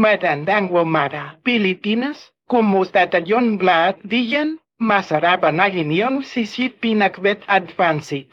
merendengua mara, Filipinas, kumustatayon vlaat diyan, masarapan si sisit pinakbet advanced.